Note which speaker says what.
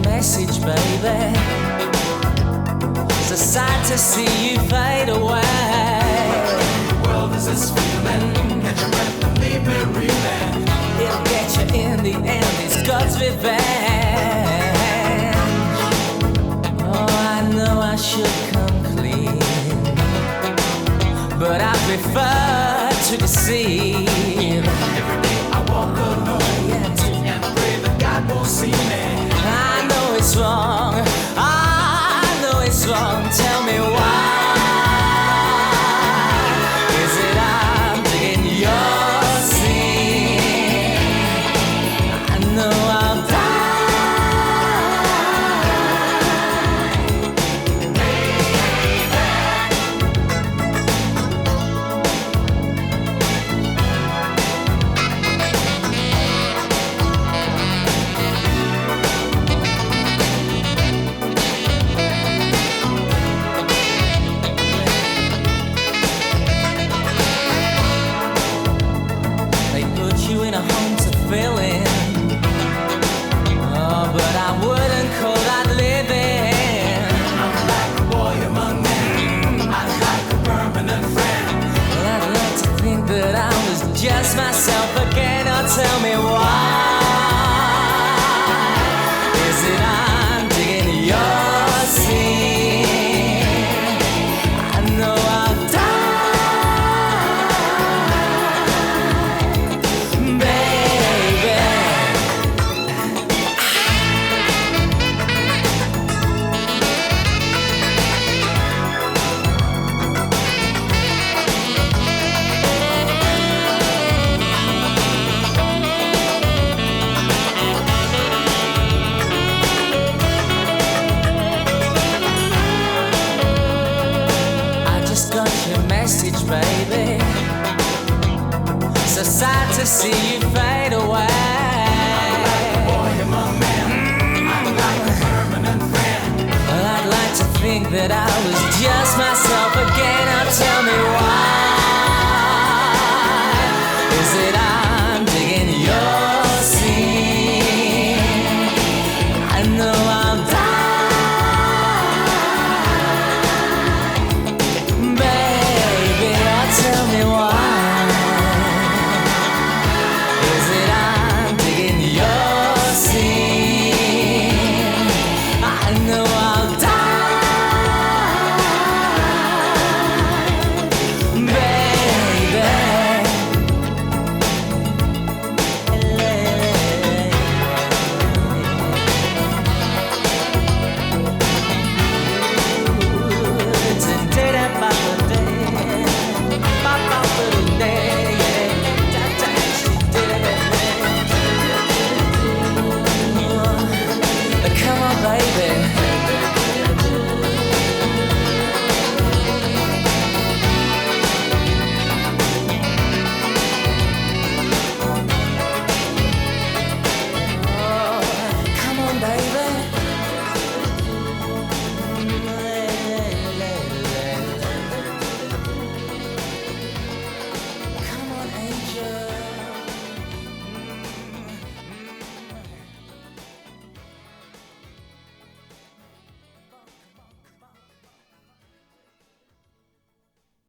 Speaker 1: message, baby. It's a sight to see you fade away.
Speaker 2: The world is this feeling. Catch your breath and leave me reeling.
Speaker 1: It'll get you in the end. It's God's revenge. Oh, I know I should come clean, but I prefer to deceive.
Speaker 2: Every day I walk alone
Speaker 1: Yeah,
Speaker 2: and pray that God won't see me.
Speaker 1: Wrong. I know it's wrong. To see you fade away.
Speaker 2: Boy among men. I'm like a permanent friend.
Speaker 1: Well, I'd like to think that I was just myself